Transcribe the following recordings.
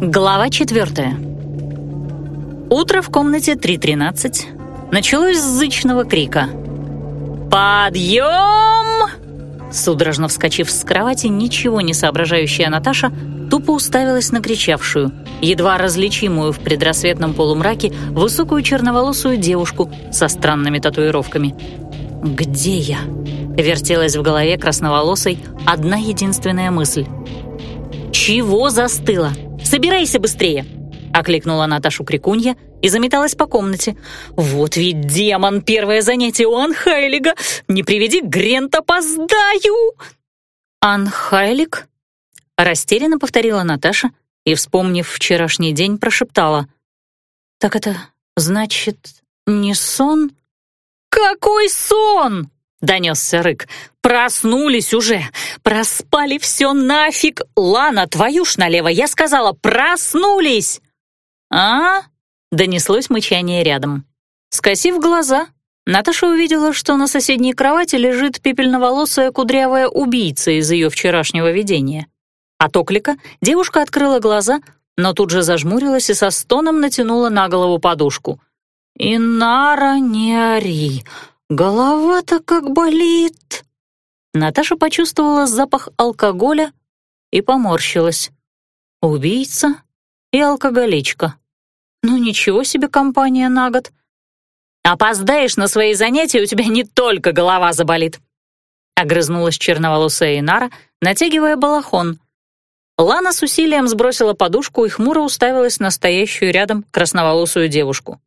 Глава четвертая. Утро в комнате 3.13 началось с зычного крика. «Подъем!» Судорожно вскочив с кровати, ничего не соображающая Наташа тупо уставилась на кричавшую, едва различимую в предрассветном полумраке, высокую черноволосую девушку со странными татуировками. «Где я?» — вертелась в голове красноволосой одна единственная мысль. «Чего застыла? Собирайся быстрее!» — окликнула Наташу Крикунья и заметалась по комнате. «Вот ведь демон! Первое занятие у Анхайлига! Не приведи Грент, опоздаю!» «Анхайлиг?» — растерянно повторила Наташа и, вспомнив вчерашний день, прошептала. «Так это значит не сон?» «Какой сон?» — донесся рык. «Проснулись уже! Проспали все нафиг! Лана, твою ж налево! Я сказала, проснулись!» «А?» — донеслось мычание рядом. Скосив глаза, Наташа увидела, что на соседней кровати лежит пепельноволосая кудрявая убийца из ее вчерашнего видения. От оклика девушка открыла глаза, но тут же зажмурилась и со стоном натянула на голову подушку. «Инара, не ори! Голова-то как болит!» Наташа почувствовала запах алкоголя и поморщилась. Убийца и алкоголичка. Ну ничего себе компания на год. «Опоздаешь на свои занятия, у тебя не только голова заболит!» Огрызнулась черноволосая Инара, натягивая балахон. Лана с усилием сбросила подушку и хмуро уставилась на стоящую рядом красноволосую девушку.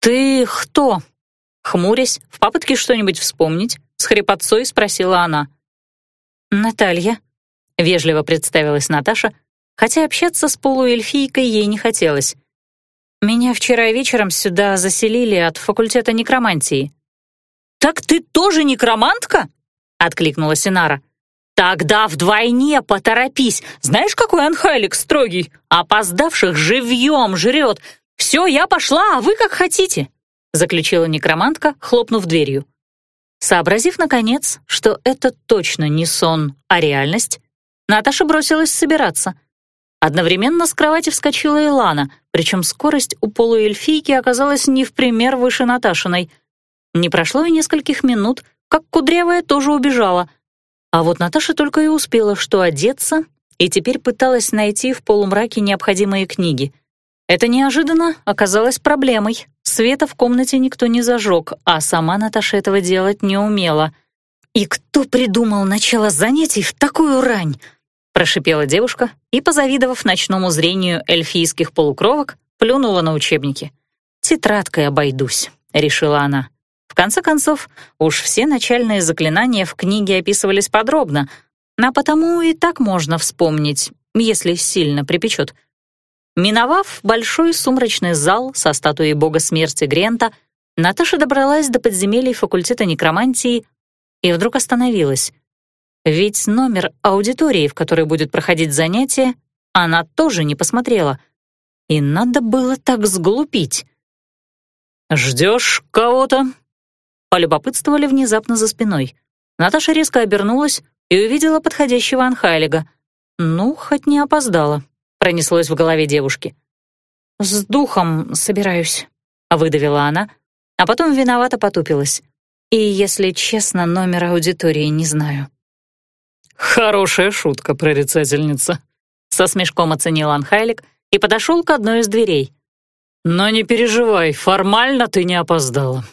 «Ты кто?» Хмурясь, в попытке что-нибудь вспомнить, с хрипотцой спросила она. «Наталья», — вежливо представилась Наташа, хотя общаться с полуэльфийкой ей не хотелось. «Меня вчера вечером сюда заселили от факультета некромантии». «Так ты тоже некромантка?» — откликнулась Инара. «Тогда вдвойне поторопись. Знаешь, какой Анхайлик строгий? Опоздавших живьем жрет. Все, я пошла, а вы как хотите» заключила некромантка, хлопнув дверью. Сообразив, наконец, что это точно не сон, а реальность, Наташа бросилась собираться. Одновременно с кровати вскочила Илана, причем скорость у полуэльфийки оказалась не в пример выше Наташиной. Не прошло и нескольких минут, как Кудрявая тоже убежала. А вот Наташа только и успела что одеться и теперь пыталась найти в полумраке необходимые книги — это неожиданно оказалось проблемой. Света в комнате никто не зажег, а сама Наташа этого делать не умела. «И кто придумал начало занятий в такую рань?» прошипела девушка и, позавидовав ночному зрению эльфийских полукровок, плюнула на учебники. «Тетрадкой обойдусь», — решила она. В конце концов, уж все начальные заклинания в книге описывались подробно, а потому и так можно вспомнить, если сильно припечет — Миновав большой сумрачный зал со статуей бога смерти Грента, Наташа добралась до подземелий факультета некромантии и вдруг остановилась. Ведь номер аудитории, в которой будет проходить занятие, она тоже не посмотрела. И надо было так сглупить. «Ждешь кого-то?» Полюбопытствовали внезапно за спиной. Наташа резко обернулась и увидела подходящего Анхайлига. Ну, хоть не опоздала пронеслось в голове девушки. «С духом собираюсь», — выдавила она, а потом виновато потупилась. «И, если честно, номер аудитории не знаю». «Хорошая шутка, прорицательница», — со смешком оценил Анхайлик и подошел к одной из дверей. «Но не переживай, формально ты не опоздала».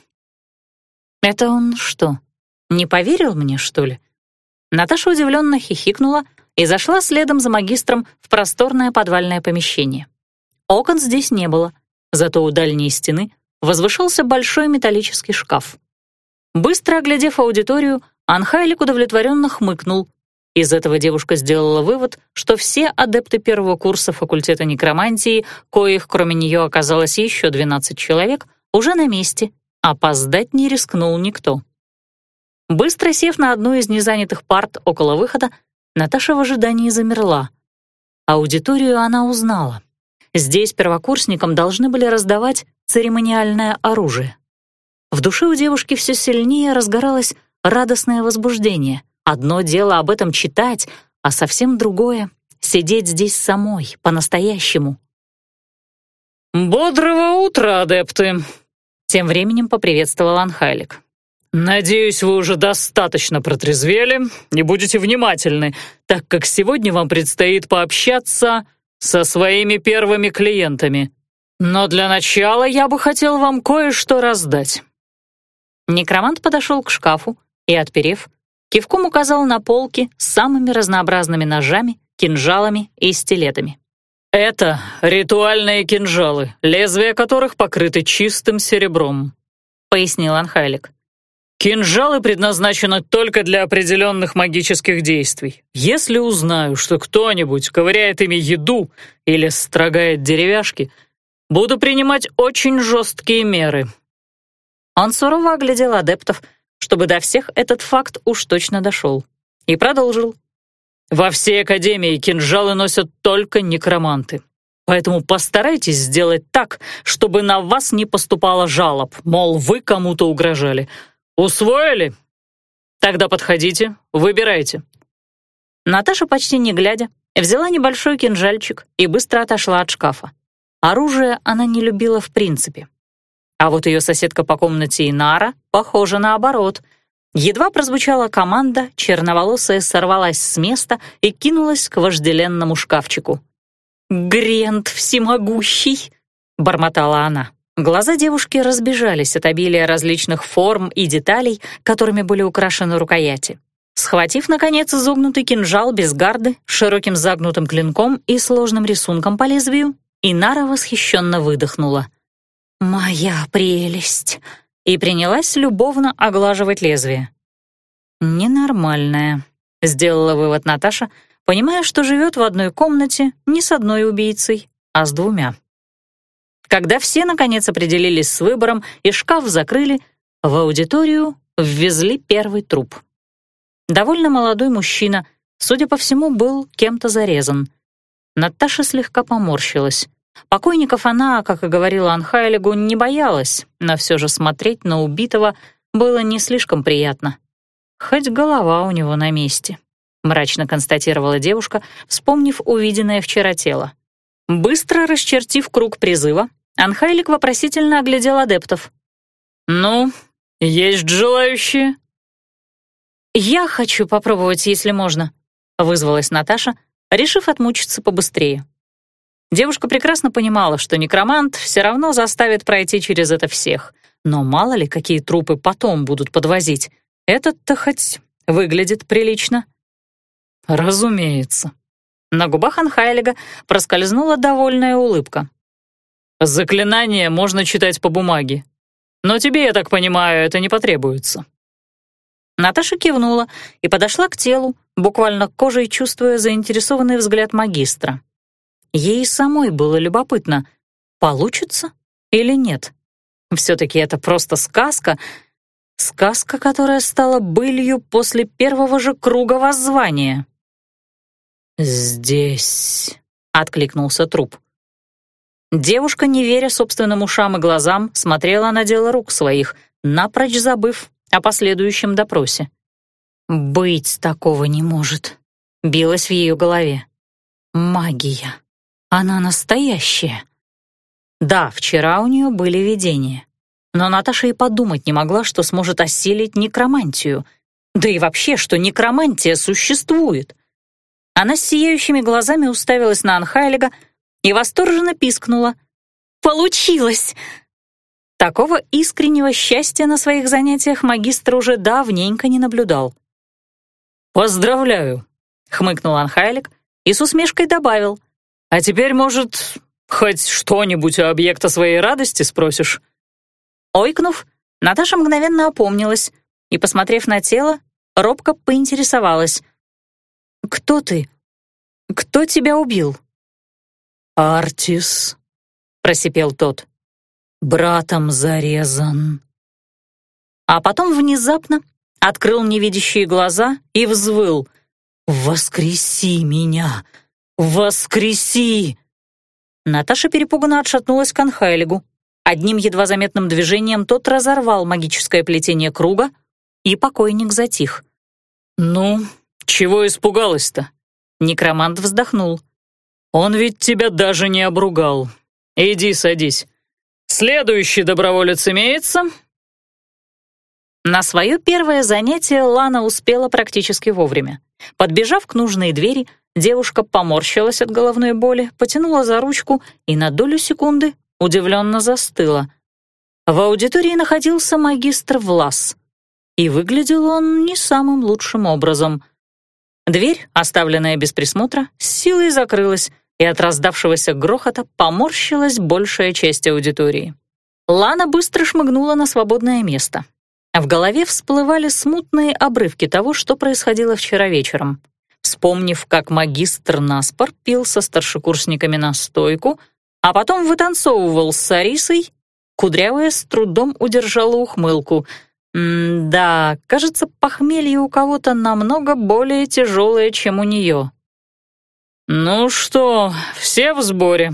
«Это он что, не поверил мне, что ли?» Наташа удивленно хихикнула, и зашла следом за магистром в просторное подвальное помещение. Окон здесь не было, зато у дальней стены возвышался большой металлический шкаф. Быстро оглядев аудиторию, Анхайлик удовлетворенно хмыкнул. Из этого девушка сделала вывод, что все адепты первого курса факультета некромантии, коих кроме нее оказалось еще 12 человек, уже на месте, опоздать не рискнул никто. Быстро сев на одну из незанятых парт около выхода, Наташа в ожидании замерла. Аудиторию она узнала. Здесь первокурсникам должны были раздавать церемониальное оружие. В душе у девушки все сильнее разгоралось радостное возбуждение. Одно дело об этом читать, а совсем другое — сидеть здесь самой, по-настоящему. «Бодрого утра, адепты!» Тем временем поприветствовал Анхайлик. «Надеюсь, вы уже достаточно протрезвели и будете внимательны, так как сегодня вам предстоит пообщаться со своими первыми клиентами. Но для начала я бы хотел вам кое-что раздать». Некромант подошел к шкафу и, отперев, кивком указал на полки с самыми разнообразными ножами, кинжалами и стилетами. «Это ритуальные кинжалы, лезвия которых покрыты чистым серебром», — пояснил Анхайлик. «Кинжалы предназначены только для определенных магических действий. Если узнаю, что кто-нибудь ковыряет ими еду или строгает деревяшки, буду принимать очень жесткие меры». Он сурово оглядел адептов, чтобы до всех этот факт уж точно дошел, и продолжил. Во всей Академии кинжалы носят только некроманты. Поэтому постарайтесь сделать так, чтобы на вас не поступало жалоб, мол, вы кому-то угрожали. Усвоили? Тогда подходите, выбирайте». Наташа, почти не глядя, взяла небольшой кинжальчик и быстро отошла от шкафа. Оружие она не любила в принципе. А вот ее соседка по комнате Инара, похоже, наоборот — Едва прозвучала команда, черноволосая сорвалась с места и кинулась к вожделенному шкафчику. «Грент всемогущий!» — бормотала она. Глаза девушки разбежались от обилия различных форм и деталей, которыми были украшены рукояти. Схватив, наконец, изогнутый кинжал без гарды, широким загнутым клинком и сложным рисунком по лезвию, Инара восхищенно выдохнула. «Моя прелесть!» и принялась любовно оглаживать лезвие. «Ненормальная», — сделала вывод Наташа, понимая, что живет в одной комнате не с одной убийцей, а с двумя. Когда все, наконец, определились с выбором и шкаф закрыли, в аудиторию ввезли первый труп. Довольно молодой мужчина, судя по всему, был кем-то зарезан. Наташа слегка поморщилась. Покойников она, как и говорила Анхайлигу, не боялась, но все же смотреть на убитого было не слишком приятно. Хоть голова у него на месте, мрачно констатировала девушка, вспомнив увиденное вчера тело. Быстро расчертив круг призыва, Анхайлик вопросительно оглядел адептов. «Ну, есть желающие?» «Я хочу попробовать, если можно», — вызвалась Наташа, решив отмучиться побыстрее. Девушка прекрасно понимала, что некромант все равно заставит пройти через это всех. Но мало ли, какие трупы потом будут подвозить. Этот-то хоть выглядит прилично. Разумеется. На губах Анхайлига проскользнула довольная улыбка. Заклинание можно читать по бумаге. Но тебе, я так понимаю, это не потребуется. Наташа кивнула и подошла к телу, буквально кожей чувствуя заинтересованный взгляд магистра. Ей самой было любопытно, получится или нет. Все-таки это просто сказка, сказка, которая стала былью после первого же круга воззвания. «Здесь», — откликнулся труп. Девушка, не веря собственным ушам и глазам, смотрела на дело рук своих, напрочь забыв о последующем допросе. «Быть такого не может», — билась в ее голове. «Магия». Она настоящая. Да, вчера у нее были видения. Но Наташа и подумать не могла, что сможет осилить некромантию. Да и вообще, что некромантия существует. Она с сияющими глазами уставилась на Анхайлига и восторженно пискнула. «Получилось!» Такого искреннего счастья на своих занятиях магистр уже давненько не наблюдал. «Поздравляю!» — хмыкнул Анхайлик и с усмешкой добавил — а теперь, может, хоть что-нибудь у объекта своей радости спросишь?» Ойкнув, Наташа мгновенно опомнилась и, посмотрев на тело, робко поинтересовалась. «Кто ты? Кто тебя убил?» «Артис», — просипел тот. «Братом зарезан». А потом внезапно открыл невидящие глаза и взвыл. «Воскреси меня! «Воскреси!» Наташа перепуганно отшатнулась к Анхайлигу. Одним едва заметным движением тот разорвал магическое плетение круга, и покойник затих. «Ну, чего испугалась-то?» Некромант вздохнул. «Он ведь тебя даже не обругал. Иди садись. Следующий доброволец имеется?» На свое первое занятие Лана успела практически вовремя. Подбежав к нужной двери, девушка поморщилась от головной боли, потянула за ручку и на долю секунды удивленно застыла. В аудитории находился магистр Влас, и выглядел он не самым лучшим образом. Дверь, оставленная без присмотра, с силой закрылась, и от раздавшегося грохота поморщилась большая часть аудитории. Лана быстро шмыгнула на свободное место. В голове всплывали смутные обрывки того, что происходило вчера вечером. Вспомнив, как магистр наспор пил со старшекурсниками настойку, а потом вытанцовывал с Сарисой, Кудрявая с трудом удержала ухмылку. М да, кажется, похмелье у кого-то намного более тяжелое, чем у нее. «Ну что, все в сборе?»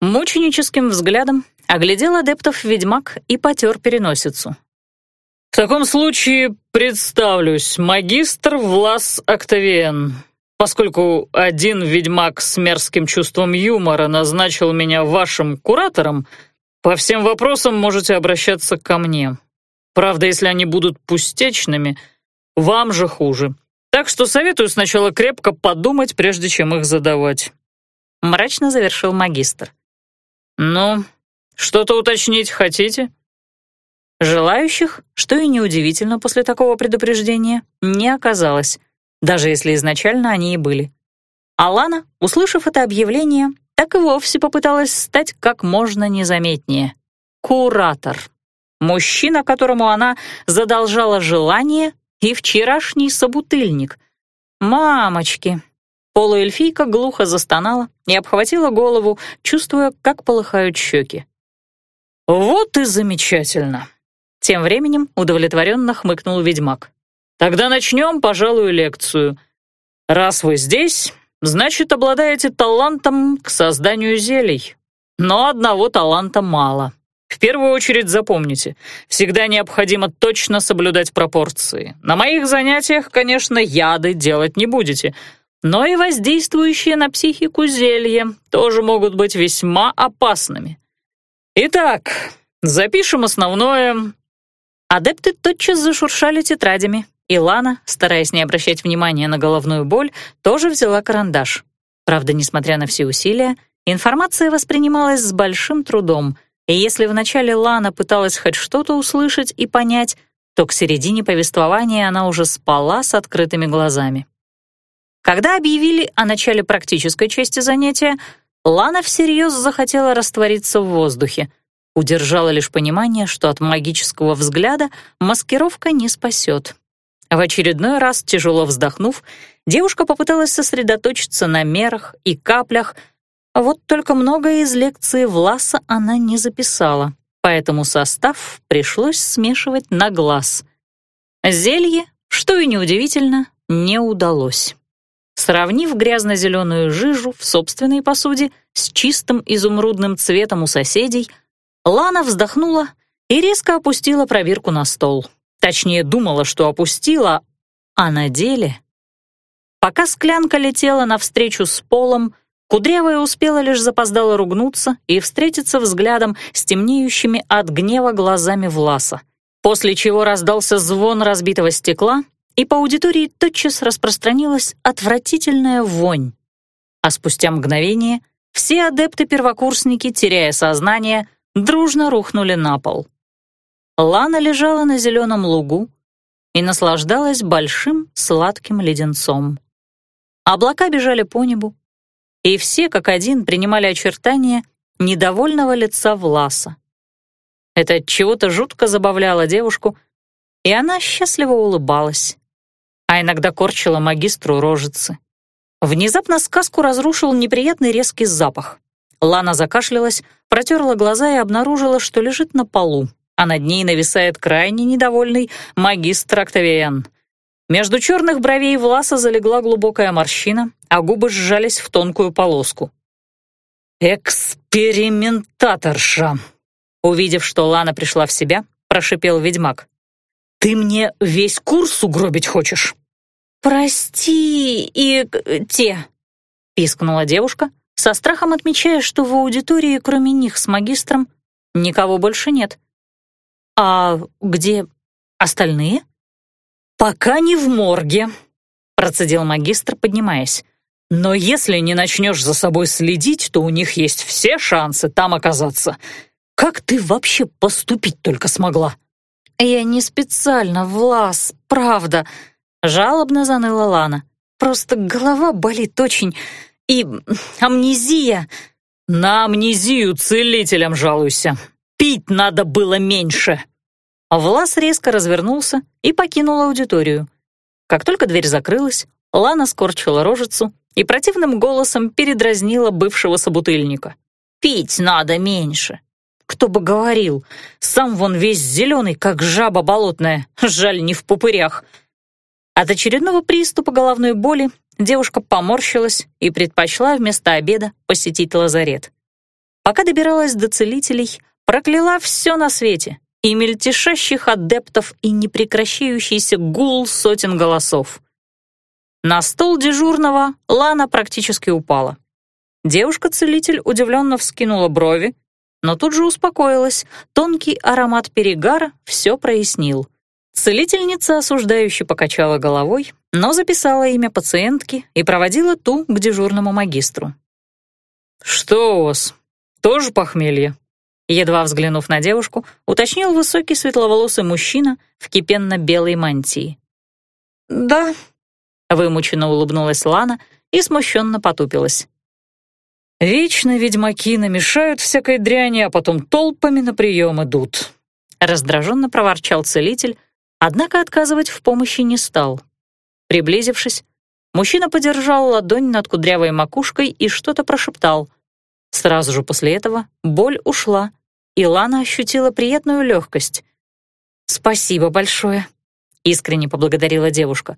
Мученическим взглядом оглядел адептов ведьмак и потер переносицу. «В таком случае представлюсь, магистр Влас Октавиен. Поскольку один ведьмак с мерзким чувством юмора назначил меня вашим куратором, по всем вопросам можете обращаться ко мне. Правда, если они будут пустячными, вам же хуже. Так что советую сначала крепко подумать, прежде чем их задавать». Мрачно завершил магистр. «Ну, что-то уточнить хотите?» Желающих, что и неудивительно после такого предупреждения, не оказалось, даже если изначально они и были. Алана, услышав это объявление, так и вовсе попыталась стать как можно незаметнее. Куратор. Мужчина, которому она задолжала желание, и вчерашний собутыльник. «Мамочки!» Полуэльфийка глухо застонала и обхватила голову, чувствуя, как полыхают щеки. «Вот и замечательно!» Тем временем удовлетворенно хмыкнул ведьмак. «Тогда начнем, пожалуй, лекцию. Раз вы здесь, значит, обладаете талантом к созданию зелий. Но одного таланта мало. В первую очередь запомните, всегда необходимо точно соблюдать пропорции. На моих занятиях, конечно, яды делать не будете, но и воздействующие на психику зелья тоже могут быть весьма опасными. Итак, запишем основное. Адепты тотчас зашуршали тетрадями, и Лана, стараясь не обращать внимания на головную боль, тоже взяла карандаш. Правда, несмотря на все усилия, информация воспринималась с большим трудом, и если вначале Лана пыталась хоть что-то услышать и понять, то к середине повествования она уже спала с открытыми глазами. Когда объявили о начале практической части занятия, Лана всерьез захотела раствориться в воздухе, удержала лишь понимание, что от магического взгляда маскировка не спасет. В очередной раз, тяжело вздохнув, девушка попыталась сосредоточиться на мерах и каплях, вот только многое из лекции Власа она не записала, поэтому состав пришлось смешивать на глаз. Зелье, что и неудивительно, не удалось. Сравнив грязно-зеленую жижу в собственной посуде с чистым изумрудным цветом у соседей, Лана вздохнула и резко опустила пробирку на стол. Точнее, думала, что опустила, а на деле... Пока склянка летела навстречу с полом, Кудрявая успела лишь запоздало ругнуться и встретиться взглядом с темнеющими от гнева глазами Власа, после чего раздался звон разбитого стекла, и по аудитории тотчас распространилась отвратительная вонь. А спустя мгновение все адепты-первокурсники, теряя сознание, дружно рухнули на пол. Лана лежала на зеленом лугу и наслаждалась большим сладким леденцом. Облака бежали по небу, и все как один принимали очертания недовольного лица Власа. Это от чего-то жутко забавляло девушку, и она счастливо улыбалась, а иногда корчила магистру рожицы. Внезапно сказку разрушил неприятный резкий запах. Лана закашлялась, протерла глаза и обнаружила, что лежит на полу, а над ней нависает крайне недовольный магистр Октавиан. Между черных бровей Власа залегла глубокая морщина, а губы сжались в тонкую полоску. «Экспериментаторша!» Увидев, что Лана пришла в себя, прошипел ведьмак. «Ты мне весь курс угробить хочешь?» «Прости и те», — пискнула девушка, со страхом отмечая, что в аудитории, кроме них с магистром, никого больше нет. «А где остальные?» «Пока не в морге», — процедил магистр, поднимаясь. «Но если не начнешь за собой следить, то у них есть все шансы там оказаться. Как ты вообще поступить только смогла?» «Я не специально, Влас, правда», — жалобно заныла Лана. «Просто голова болит очень, и амнезия...» «На амнезию целителям жалуйся. Пить надо было меньше». Влас резко развернулся и покинул аудиторию. Как только дверь закрылась, Лана скорчила рожицу и противным голосом передразнила бывшего собутыльника. «Пить надо меньше. Кто бы говорил, сам вон весь зеленый, как жаба болотная, жаль, не в пупырях. От очередного приступа головной боли девушка поморщилась и предпочла вместо обеда посетить лазарет. Пока добиралась до целителей, прокляла все на свете, и мельтешащих адептов, и непрекращающийся гул сотен голосов. На стол дежурного Лана практически упала. Девушка-целитель удивленно вскинула брови, но тут же успокоилась. Тонкий аромат перегара все прояснил. Целительница осуждающе покачала головой, но записала имя пациентки и проводила ту к дежурному магистру. «Что у вас? Тоже похмелье?» Едва взглянув на девушку, уточнил высокий светловолосый мужчина в кипенно-белой мантии. «Да», — вымученно улыбнулась Лана и смущенно потупилась. «Вечно ведьмаки намешают всякой дряни, а потом толпами на прием идут», — раздраженно проворчал целитель, однако отказывать в помощи не стал. Приблизившись, мужчина подержал ладонь над кудрявой макушкой и что-то прошептал. Сразу же после этого боль ушла, и Лана ощутила приятную легкость. «Спасибо большое», — искренне поблагодарила девушка.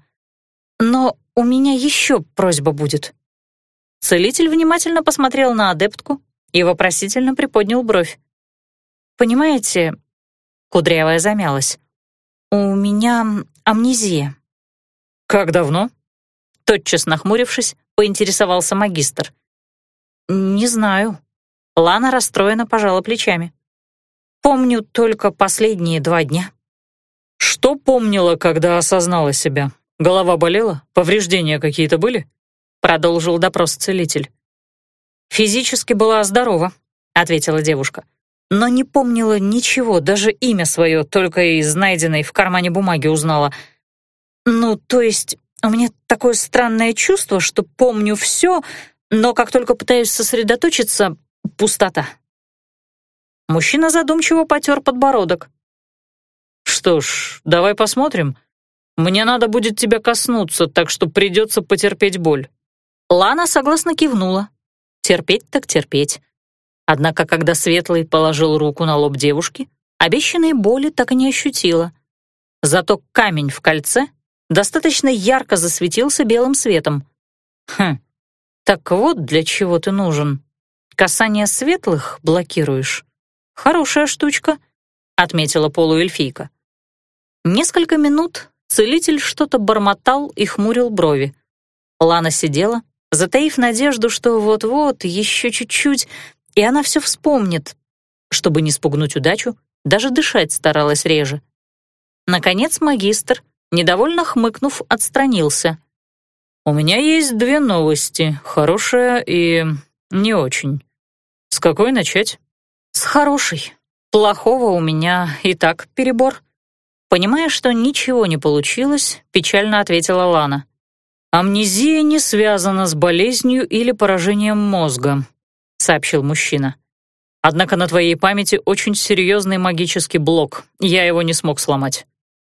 «Но у меня еще просьба будет». Целитель внимательно посмотрел на адептку и вопросительно приподнял бровь. «Понимаете...» — кудрявая замялась. «У меня амнезия». «Как давно?» Тотчас нахмурившись, поинтересовался магистр. «Не знаю». Лана расстроенно пожала плечами. «Помню только последние два дня». «Что помнила, когда осознала себя? Голова болела? Повреждения какие-то были?» Продолжил допрос целитель. «Физически была здорова», — ответила девушка. «Но не помнила ничего, даже имя свое только из найденной в кармане бумаги узнала. Ну, то есть у меня такое странное чувство, что помню все, но как только пытаюсь сосредоточиться — пустота». Мужчина задумчиво потер подбородок. «Что ж, давай посмотрим. Мне надо будет тебя коснуться, так что придется потерпеть боль». Лана согласно кивнула. Терпеть так терпеть. Однако, когда Светлый положил руку на лоб девушки, обещанной боли так и не ощутила. Зато камень в кольце достаточно ярко засветился белым светом. Хм, так вот для чего ты нужен. Касание светлых блокируешь. Хорошая штучка, отметила полуэльфийка. Несколько минут целитель что-то бормотал и хмурил брови. Лана сидела, затаив надежду, что вот-вот, еще чуть-чуть, и она все вспомнит. Чтобы не спугнуть удачу, даже дышать старалась реже. Наконец магистр, недовольно хмыкнув, отстранился. «У меня есть две новости, хорошая и не очень. С какой начать?» «С хорошей. Плохого у меня и так перебор». Понимая, что ничего не получилось, печально ответила Лана. «Амнезия не связана с болезнью или поражением мозга», — сообщил мужчина. «Однако на твоей памяти очень серьезный магический блок. Я его не смог сломать».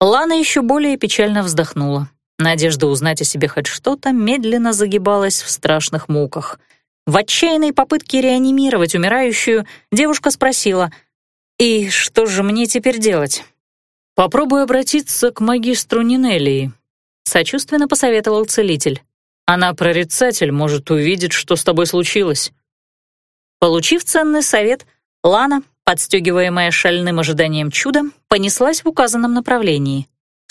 Лана еще более печально вздохнула. Надежда узнать о себе хоть что-то медленно загибалась в страшных муках. В отчаянной попытке реанимировать умирающую девушка спросила, «И что же мне теперь делать?» «Попробуй обратиться к магистру Нинелии», сочувственно посоветовал целитель. Она прорицатель, может увидеть, что с тобой случилось. Получив ценный совет, Лана, подстегиваемая шальным ожиданием чуда, понеслась в указанном направлении.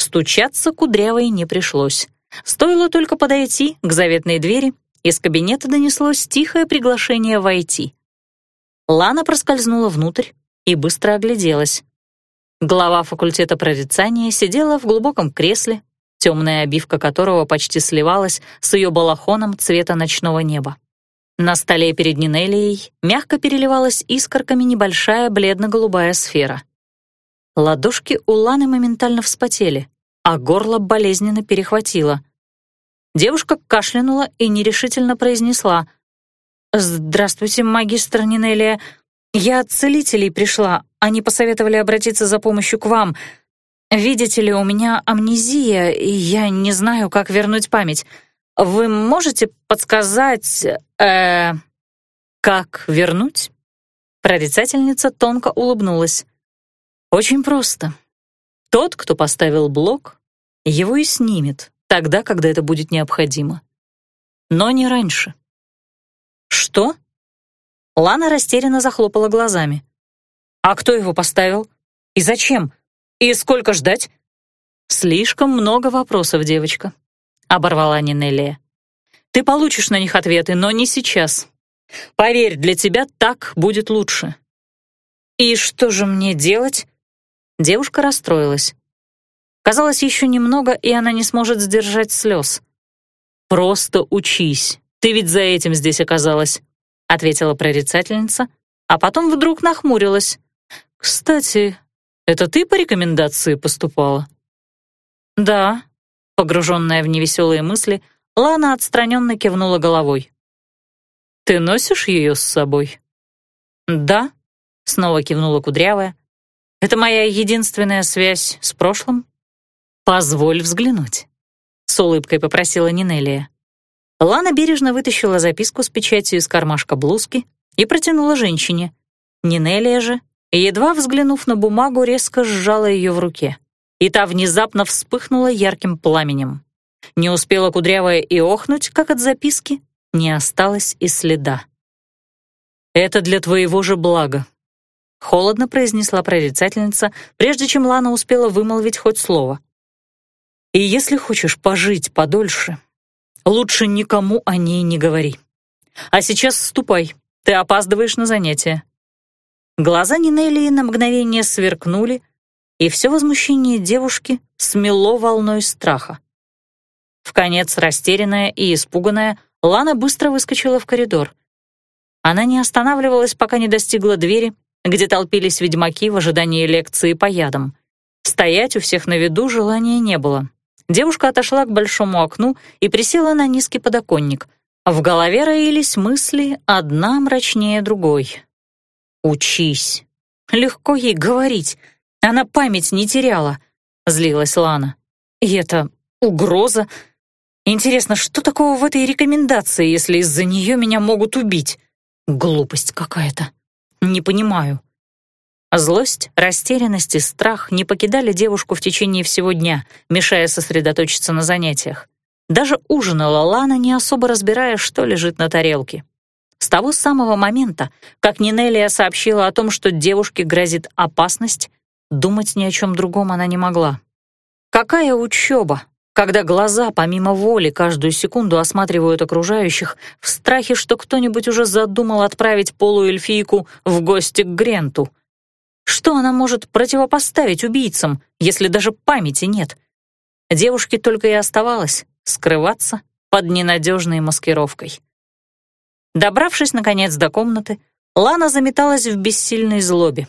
Стучаться кудрявой не пришлось. Стоило только подойти к заветной двери, из кабинета донеслось тихое приглашение войти. Лана проскользнула внутрь и быстро огляделась. Глава факультета прорицания сидела в глубоком кресле, темная обивка которого почти сливалась с ее балахоном цвета ночного неба. На столе перед Нинелией мягко переливалась искорками небольшая бледно-голубая сфера. Ладошки у Ланы моментально вспотели, а горло болезненно перехватило. Девушка кашлянула и нерешительно произнесла «Здравствуйте, магистр Нинелия. Я от целителей пришла. Они посоветовали обратиться за помощью к вам. Видите ли, у меня амнезия, и я не знаю, как вернуть память. Вы можете подсказать, э, как вернуть? Прорицательница тонко улыбнулась. Очень просто. Тот, кто поставил блок, его и снимет тогда, когда это будет необходимо. Но не раньше. Что? Лана растерянно захлопала глазами. А кто его поставил? И зачем? И сколько ждать? Слишком много вопросов, девочка, оборвала Нинелия. Ты получишь на них ответы, но не сейчас. Поверь, для тебя так будет лучше. И что же мне делать? Девушка расстроилась. Казалось, еще немного, и она не сможет сдержать слез. «Просто учись. Ты ведь за этим здесь оказалась», — ответила прорицательница, а потом вдруг нахмурилась. «Кстати, это ты по рекомендации поступала?» «Да», — погруженная в невеселые мысли, Лана отстраненно кивнула головой. «Ты носишь ее с собой?» «Да», — снова кивнула Кудрявая. «Это моя единственная связь с прошлым?» «Позволь взглянуть», — с улыбкой попросила Нинелия. Лана бережно вытащила записку с печатью из кармашка блузки и протянула женщине. Нинелия же едва взглянув на бумагу, резко сжала ее в руке. И та внезапно вспыхнула ярким пламенем. Не успела кудрявая и охнуть, как от записки не осталось и следа. «Это для твоего же блага», — холодно произнесла прорицательница, прежде чем Лана успела вымолвить хоть слово. «И если хочешь пожить подольше, лучше никому о ней не говори. А сейчас ступай, ты опаздываешь на занятия». Глаза Нинелии на мгновение сверкнули, и все возмущение девушки смело волной страха. В конец растерянная и испуганная, Лана быстро выскочила в коридор. Она не останавливалась, пока не достигла двери, где толпились ведьмаки в ожидании лекции по ядам. Стоять у всех на виду желания не было. Девушка отошла к большому окну и присела на низкий подоконник. В голове роились мысли, одна мрачнее другой. «Учись». Легко ей говорить. Она память не теряла, злилась Лана. И это угроза. Интересно, что такого в этой рекомендации, если из-за нее меня могут убить? Глупость какая-то. Не понимаю. Злость, растерянность и страх не покидали девушку в течение всего дня, мешая сосредоточиться на занятиях. Даже ужинала Лана, не особо разбирая, что лежит на тарелке. С того самого момента, как Нинелия сообщила о том, что девушке грозит опасность, думать ни о чем другом она не могла. Какая учеба, когда глаза помимо воли каждую секунду осматривают окружающих в страхе, что кто-нибудь уже задумал отправить полуэльфийку в гости к Гренту. Что она может противопоставить убийцам, если даже памяти нет? Девушке только и оставалось скрываться под ненадежной маскировкой. Добравшись, наконец, до комнаты, Лана заметалась в бессильной злобе.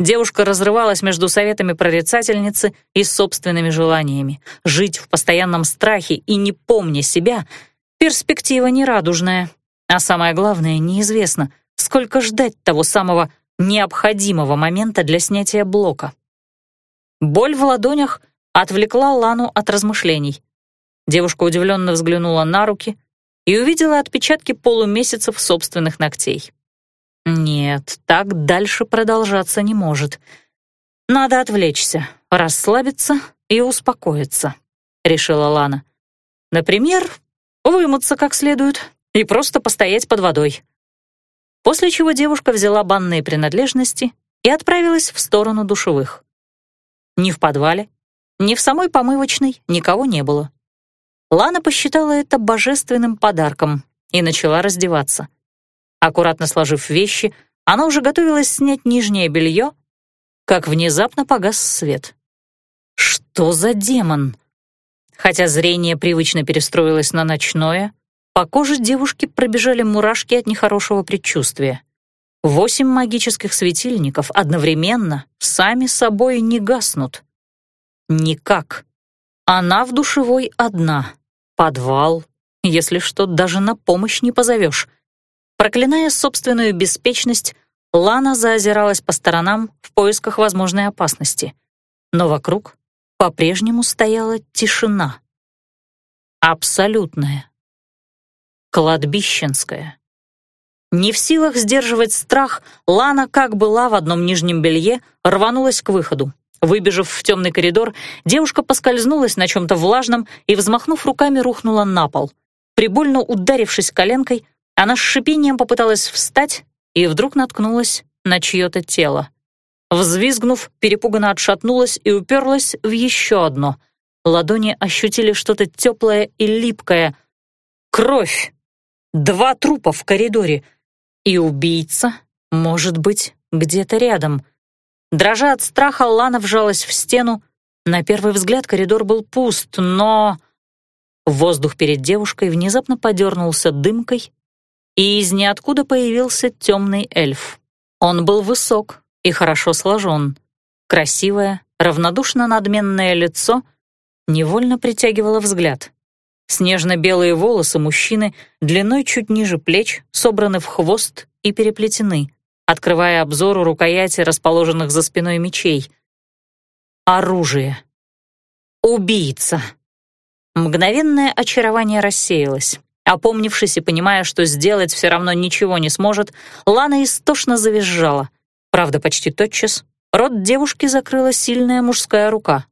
Девушка разрывалась между советами прорицательницы и собственными желаниями. Жить в постоянном страхе и не помня себя — перспектива нерадужная. А самое главное, неизвестно, сколько ждать того самого необходимого момента для снятия блока. Боль в ладонях отвлекла Лану от размышлений. Девушка удивленно взглянула на руки — и увидела отпечатки полумесяцев собственных ногтей. Нет, так дальше продолжаться не может. Надо отвлечься, расслабиться и успокоиться, решила Лана. Например, вымыться как следует и просто постоять под водой. После чего девушка взяла банные принадлежности и отправилась в сторону душевых. Ни в подвале, ни в самой помывочной никого не было. Лана посчитала это божественным подарком и начала раздеваться. Аккуратно сложив вещи, она уже готовилась снять нижнее белье, как внезапно погас свет. Что за демон? Хотя зрение привычно перестроилось на ночное, по коже девушки пробежали мурашки от нехорошего предчувствия. Восемь магических светильников одновременно сами собой не гаснут. Никак. Она в душевой одна. Подвал. Если что, даже на помощь не позовешь. Проклиная собственную беспечность, Лана заозиралась по сторонам в поисках возможной опасности. Но вокруг по-прежнему стояла тишина. Абсолютная. Кладбищенская. Не в силах сдерживать страх, Лана, как была в одном нижнем белье, рванулась к выходу. Выбежав в темный коридор, девушка поскользнулась на чем-то влажном и, взмахнув руками, рухнула на пол. Прибольно ударившись коленкой, она с шипением попыталась встать и вдруг наткнулась на чье-то тело. Взвизгнув, перепуганно отшатнулась и уперлась в еще одно. Ладони ощутили что-то теплое и липкое. Кровь! Два трупа в коридоре. И убийца, может быть, где-то рядом. Дрожа от страха, Лана вжалась в стену. На первый взгляд коридор был пуст, но... Воздух перед девушкой внезапно подернулся дымкой, и из ниоткуда появился темный эльф. Он был высок, и хорошо сложен. Красивое, равнодушно надменное лицо невольно притягивало взгляд. Снежно-белые волосы мужчины длиной чуть ниже плеч собраны в хвост и переплетены, открывая обзору рукояти расположенных за спиной мечей. Оружие. Убийца. Мгновенное очарование рассеялось. Опомнившись и понимая, что сделать все равно ничего не сможет, Лана истошно завизжала — Правда, почти тотчас рот девушки закрыла сильная мужская рука.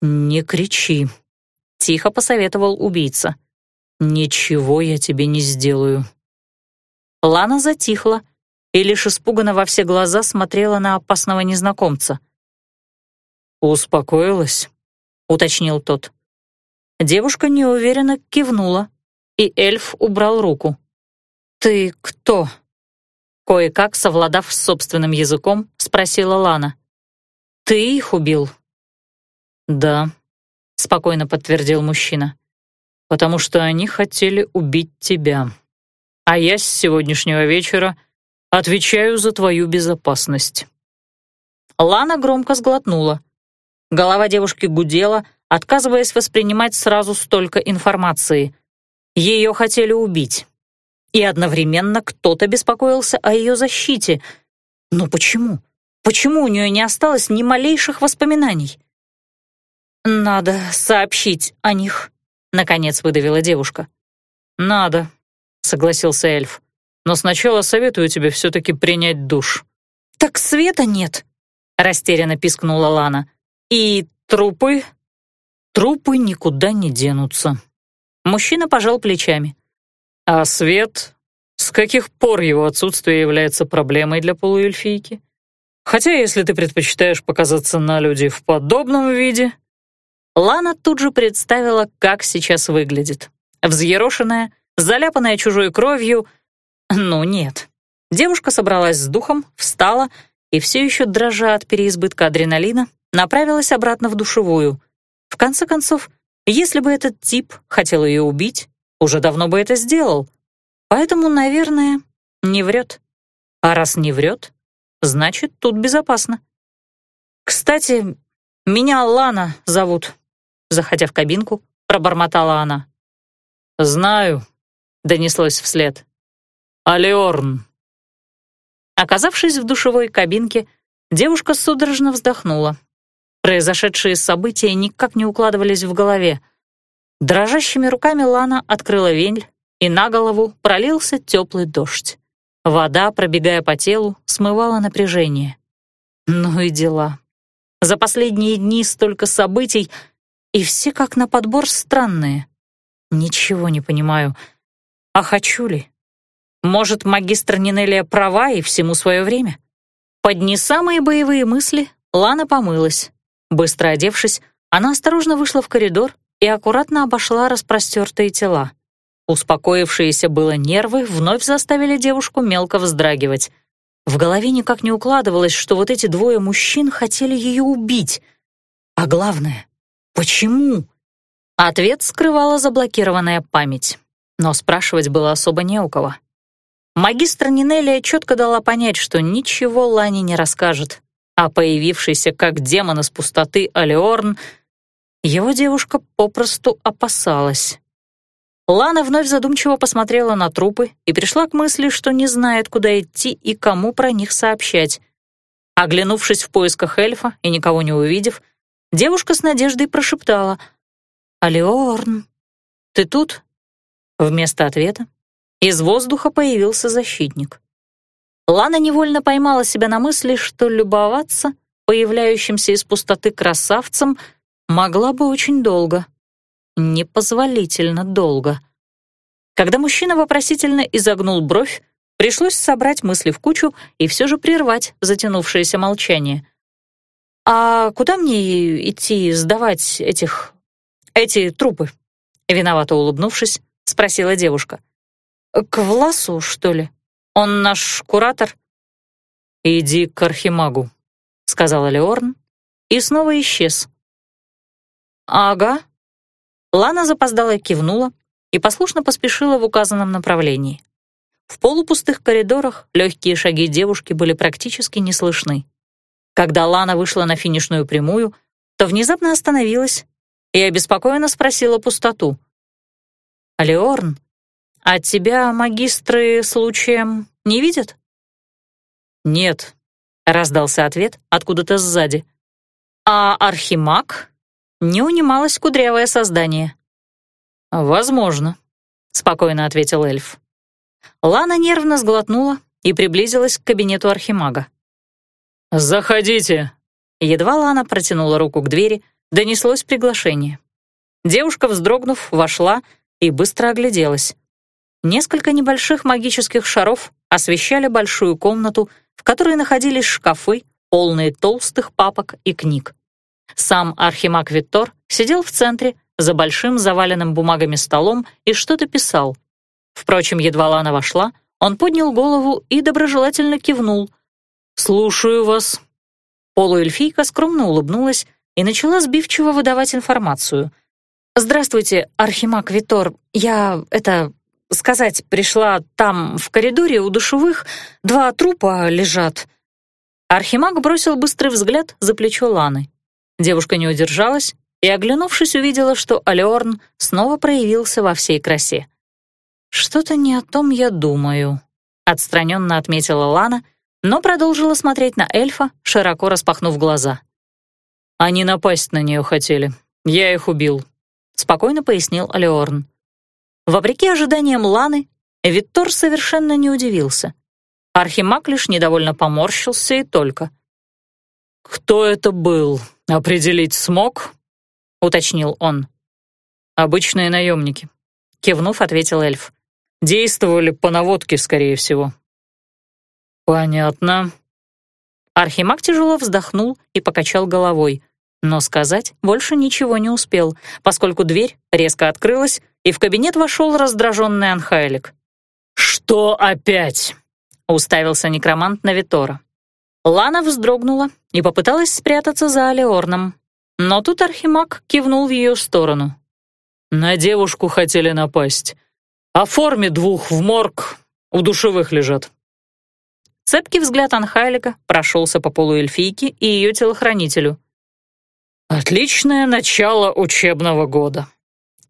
«Не кричи», — тихо посоветовал убийца. «Ничего я тебе не сделаю». Лана затихла и лишь испуганно во все глаза смотрела на опасного незнакомца. «Успокоилась?» — уточнил тот. Девушка неуверенно кивнула, и эльф убрал руку. «Ты кто?» Кое-как, совладав с собственным языком, спросила Лана. «Ты их убил?» «Да», — спокойно подтвердил мужчина. «Потому что они хотели убить тебя. А я с сегодняшнего вечера отвечаю за твою безопасность». Лана громко сглотнула. Голова девушки гудела, отказываясь воспринимать сразу столько информации. Ее хотели убить и одновременно кто-то беспокоился о ее защите. Но почему? Почему у нее не осталось ни малейших воспоминаний? «Надо сообщить о них», — наконец выдавила девушка. «Надо», — согласился эльф. «Но сначала советую тебе все-таки принять душ». «Так света нет», — растерянно пискнула Лана. «И трупы?» «Трупы никуда не денутся». Мужчина пожал плечами. А свет? С каких пор его отсутствие является проблемой для полуэльфийки? Хотя, если ты предпочитаешь показаться на люди в подобном виде... Лана тут же представила, как сейчас выглядит. Взъерошенная, заляпанная чужой кровью. Ну нет. Девушка собралась с духом, встала и все еще, дрожа от переизбытка адреналина, направилась обратно в душевую. В конце концов, если бы этот тип хотел ее убить, уже давно бы это сделал. Поэтому, наверное, не врет. А раз не врет, значит, тут безопасно. «Кстати, меня Лана зовут», — заходя в кабинку, пробормотала она. «Знаю», — донеслось вслед. «Алиорн». Оказавшись в душевой кабинке, девушка судорожно вздохнула. Произошедшие события никак не укладывались в голове — Дрожащими руками Лана открыла венль, и на голову пролился теплый дождь. Вода, пробегая по телу, смывала напряжение. Ну и дела. За последние дни столько событий, и все как на подбор странные. Ничего не понимаю. А хочу ли? Может, магистр Нинелия права и всему свое время? Под не самые боевые мысли Лана помылась. Быстро одевшись, она осторожно вышла в коридор и аккуратно обошла распростертые тела. Успокоившиеся было нервы вновь заставили девушку мелко вздрагивать. В голове никак не укладывалось, что вот эти двое мужчин хотели ее убить. А главное, почему? Ответ скрывала заблокированная память, но спрашивать было особо не у кого. Магистр Нинелия четко дала понять, что ничего Лане не расскажет, а появившийся как демон из пустоты Алиорн, его девушка попросту опасалась. Лана вновь задумчиво посмотрела на трупы и пришла к мысли, что не знает, куда идти и кому про них сообщать. Оглянувшись в поисках эльфа и никого не увидев, девушка с надеждой прошептала «Алиорн, ты тут?» Вместо ответа из воздуха появился защитник. Лана невольно поймала себя на мысли, что любоваться появляющимся из пустоты красавцем могла бы очень долго непозволительно долго. Когда мужчина вопросительно изогнул бровь, пришлось собрать мысли в кучу и все же прервать затянувшееся молчание. «А куда мне идти сдавать этих... эти трупы?» Виновато улыбнувшись, спросила девушка. «К Власу, что ли? Он наш куратор?» «Иди к Архимагу», — сказала Леорн, и снова исчез. «Ага», Лана запоздала кивнула и послушно поспешила в указанном направлении. В полупустых коридорах легкие шаги девушки были практически не слышны. Когда Лана вышла на финишную прямую, то внезапно остановилась и обеспокоенно спросила пустоту. «Алиорн, а тебя магистры случаем не видят?» «Нет», — раздался ответ откуда-то сзади. «А архимаг?» Не унималось кудрявое создание. «Возможно», — спокойно ответил эльф. Лана нервно сглотнула и приблизилась к кабинету архимага. «Заходите!» Едва Лана протянула руку к двери, донеслось приглашение. Девушка, вздрогнув, вошла и быстро огляделась. Несколько небольших магических шаров освещали большую комнату, в которой находились шкафы, полные толстых папок и книг. Сам архимаг Виттор сидел в центре, за большим заваленным бумагами столом и что-то писал. Впрочем, едва Лана вошла, он поднял голову и доброжелательно кивнул. «Слушаю вас». Полуэльфийка скромно улыбнулась и начала сбивчиво выдавать информацию. «Здравствуйте, Архимаг Витор. Я, это, сказать, пришла там, в коридоре у душевых, два трупа лежат». Архимаг бросил быстрый взгляд за плечо Ланы. Девушка не удержалась и, оглянувшись, увидела, что Алеорн снова проявился во всей красе. «Что-то не о том я думаю», — отстраненно отметила Лана, но продолжила смотреть на эльфа, широко распахнув глаза. «Они напасть на нее хотели. Я их убил», — спокойно пояснил Алеорн. Вопреки ожиданиям Ланы, Виттор совершенно не удивился. Архимаг лишь недовольно поморщился и только. «Кто это был?» «Определить смог?» — уточнил он. «Обычные наемники», — кивнув, ответил эльф. «Действовали по наводке, скорее всего». «Понятно». Архимаг тяжело вздохнул и покачал головой, но сказать больше ничего не успел, поскольку дверь резко открылась, и в кабинет вошел раздраженный Анхайлик. «Что опять?» — уставился некромант на Витора. Лана вздрогнула и попыталась спрятаться за Алеорном. Но тут Архимаг кивнул в ее сторону. «На девушку хотели напасть. О форме двух в морг у душевых лежат». Цепкий взгляд Анхайлика прошелся по полуэльфийке и ее телохранителю. «Отличное начало учебного года», —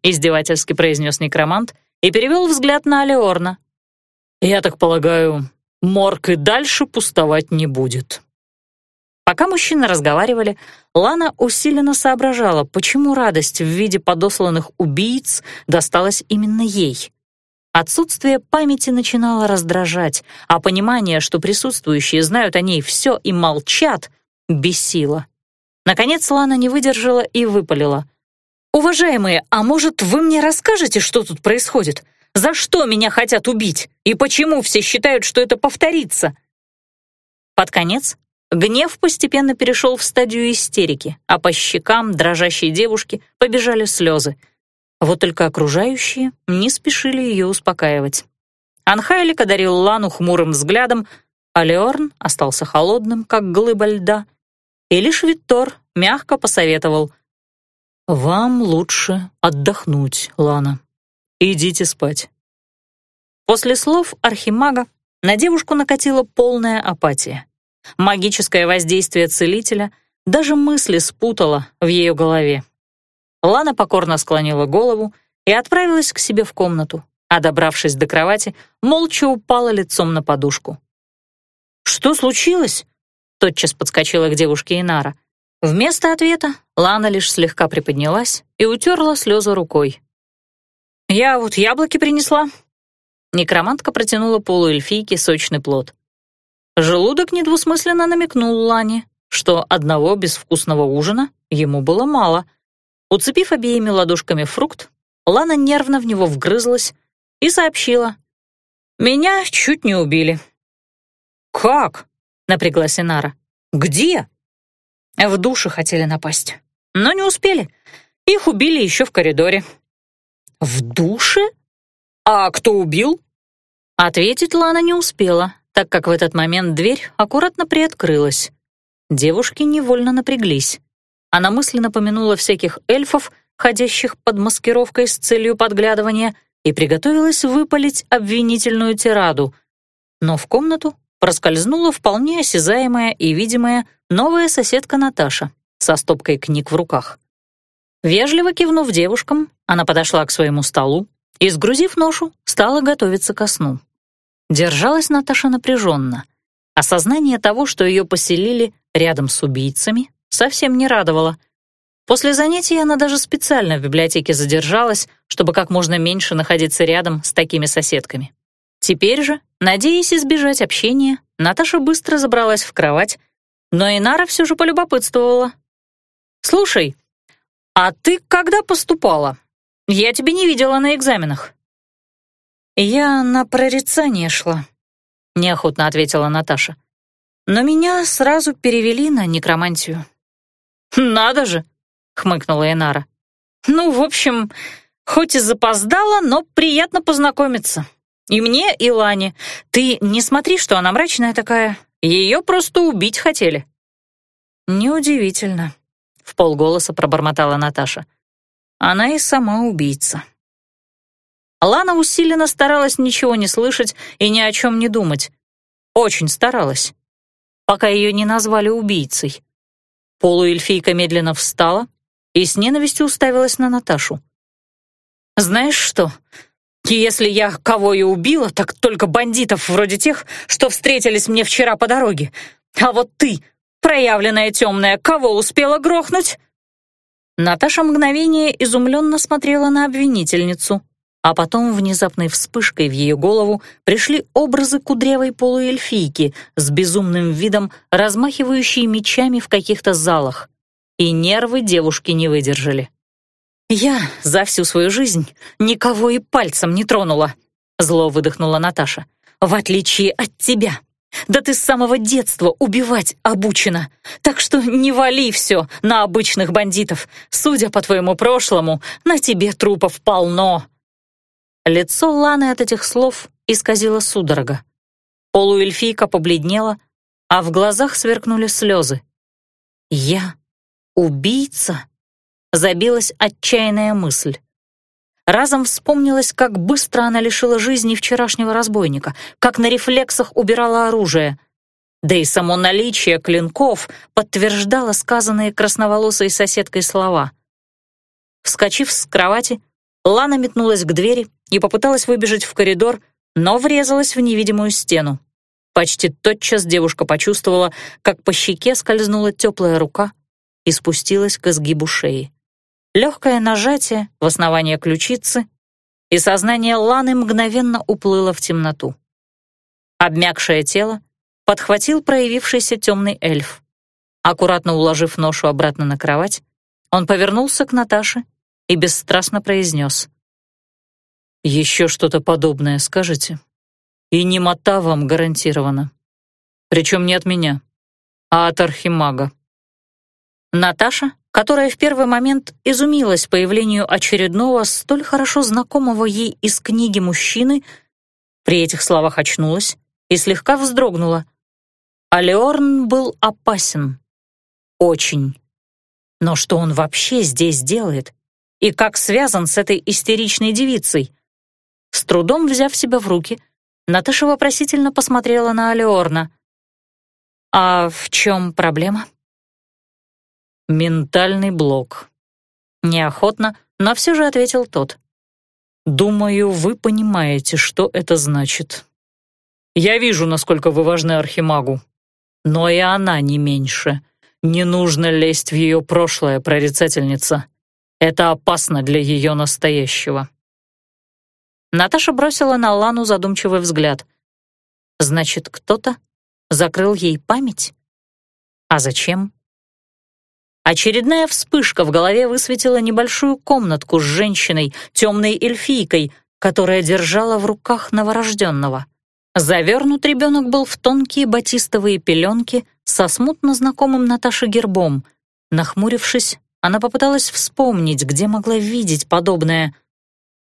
издевательски произнес некромант и перевел взгляд на Алеорна. «Я так полагаю, морг и дальше пустовать не будет». Пока мужчины разговаривали, Лана усиленно соображала, почему радость в виде подосланных убийц досталась именно ей. Отсутствие памяти начинало раздражать, а понимание, что присутствующие знают о ней все и молчат, бесило. Наконец Лана не выдержала и выпалила. «Уважаемые, а может, вы мне расскажете, что тут происходит? За что меня хотят убить? И почему все считают, что это повторится?» Под конец Гнев постепенно перешел в стадию истерики, а по щекам дрожащей девушки побежали слезы. Вот только окружающие не спешили ее успокаивать. Анхайлик одарил Лану хмурым взглядом, а Леорн остался холодным, как глыба льда, и лишь Виттор мягко посоветовал «Вам лучше отдохнуть, Лана. Идите спать». После слов архимага на девушку накатила полная апатия. Магическое воздействие целителя даже мысли спутало в ее голове. Лана покорно склонила голову и отправилась к себе в комнату, а, добравшись до кровати, молча упала лицом на подушку. «Что случилось?» — тотчас подскочила к девушке Инара. Вместо ответа Лана лишь слегка приподнялась и утерла слезы рукой. «Я вот яблоки принесла». Некромантка протянула полуэльфийке сочный плод. Желудок недвусмысленно намекнул Лане, что одного безвкусного ужина ему было мало. Уцепив обеими ладошками фрукт, Лана нервно в него вгрызлась и сообщила. «Меня чуть не убили». «Как?» — напряглась Инара. «Где?» В душе хотели напасть, но не успели. Их убили еще в коридоре. «В душе? А кто убил?» Ответить Лана не успела, так как в этот момент дверь аккуратно приоткрылась. Девушки невольно напряглись. Она мысленно помянула всяких эльфов, ходящих под маскировкой с целью подглядывания, и приготовилась выпалить обвинительную тираду. Но в комнату проскользнула вполне осязаемая и видимая новая соседка Наташа со стопкой книг в руках. Вежливо кивнув девушкам, она подошла к своему столу и, сгрузив ношу, стала готовиться ко сну. Держалась Наташа напряженно. Осознание того, что ее поселили рядом с убийцами, совсем не радовало. После занятий она даже специально в библиотеке задержалась, чтобы как можно меньше находиться рядом с такими соседками. Теперь же, надеясь избежать общения, Наташа быстро забралась в кровать, но Инара все же полюбопытствовала. «Слушай, а ты когда поступала? Я тебя не видела на экзаменах». «Я на прорицание шла», — неохотно ответила Наташа. «Но меня сразу перевели на некромантию». «Надо же!» — хмыкнула Инара. «Ну, в общем, хоть и запоздала, но приятно познакомиться. И мне, и Лане. Ты не смотри, что она мрачная такая. Ее просто убить хотели». «Неудивительно», — в полголоса пробормотала Наташа. «Она и сама убийца». Лана усиленно старалась ничего не слышать и ни о чем не думать. Очень старалась, пока ее не назвали убийцей. Полуэльфийка медленно встала и с ненавистью уставилась на Наташу. «Знаешь что, если я кого и убила, так только бандитов вроде тех, что встретились мне вчера по дороге. А вот ты, проявленная темная, кого успела грохнуть?» Наташа мгновение изумленно смотрела на обвинительницу, а потом внезапной вспышкой в ее голову пришли образы кудрявой полуэльфийки с безумным видом, размахивающей мечами в каких-то залах. И нервы девушки не выдержали. «Я за всю свою жизнь никого и пальцем не тронула», — зло выдохнула Наташа. «В отличие от тебя. Да ты с самого детства убивать обучена. Так что не вали все на обычных бандитов. Судя по твоему прошлому, на тебе трупов полно». Лицо Ланы от этих слов исказило судорога. Полуэльфийка побледнела, а в глазах сверкнули слезы. «Я убийца?» — забилась отчаянная мысль. Разом вспомнилось, как быстро она лишила жизни вчерашнего разбойника, как на рефлексах убирала оружие. Да и само наличие клинков подтверждало сказанные красноволосой соседкой слова. Вскочив с кровати, Лана метнулась к двери и попыталась выбежать в коридор, но врезалась в невидимую стену. Почти тотчас девушка почувствовала, как по щеке скользнула теплая рука и спустилась к изгибу шеи. Легкое нажатие в основание ключицы, и сознание Ланы мгновенно уплыло в темноту. Обмякшее тело подхватил проявившийся темный эльф. Аккуратно уложив ношу обратно на кровать, он повернулся к Наташе и бесстрастно произнес. «Еще что-то подобное скажете? И немота вам гарантирована. Причем не от меня. а от архимага. Наташа, которая в первый момент изумилась появлению очередного, столь хорошо знакомого ей из книги мужчины, при этих словах очнулась и слегка вздрогнула. А Леорн был опасен. Очень. Но что он вообще здесь делает? И как связан с этой истеричной девицей? С трудом взяв себя в руки, Наташа вопросительно посмотрела на Алеорна. «А в чем проблема?» «Ментальный блок». Неохотно, но все же ответил тот. «Думаю, вы понимаете, что это значит. Я вижу, насколько вы важны Архимагу, но и она не меньше. Не нужно лезть в ее прошлое, прорицательница. Это опасно для ее настоящего». Наташа бросила на Лану задумчивый взгляд. «Значит, кто-то закрыл ей память? А зачем?» Очередная вспышка в голове высветила небольшую комнатку с женщиной, темной эльфийкой, которая держала в руках новорожденного. Завернут ребенок был в тонкие батистовые пеленки со смутно знакомым Наташе гербом. Нахмурившись, она попыталась вспомнить, где могла видеть подобное —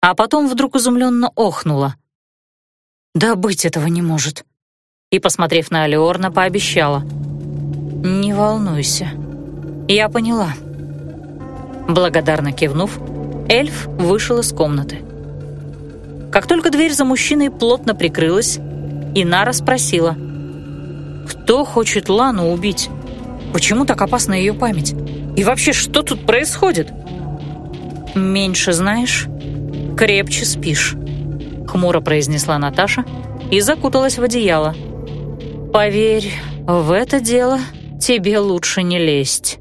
а потом вдруг изумленно охнула. «Да быть этого не может!» И, посмотрев на Алиорна, пообещала. «Не волнуйся, я поняла». Благодарно кивнув, эльф вышел из комнаты. Как только дверь за мужчиной плотно прикрылась, Инара спросила. «Кто хочет Лану убить? Почему так опасна ее память? И вообще, что тут происходит?» «Меньше знаешь, крепче спишь», — хмуро произнесла Наташа и закуталась в одеяло. «Поверь, в это дело тебе лучше не лезть».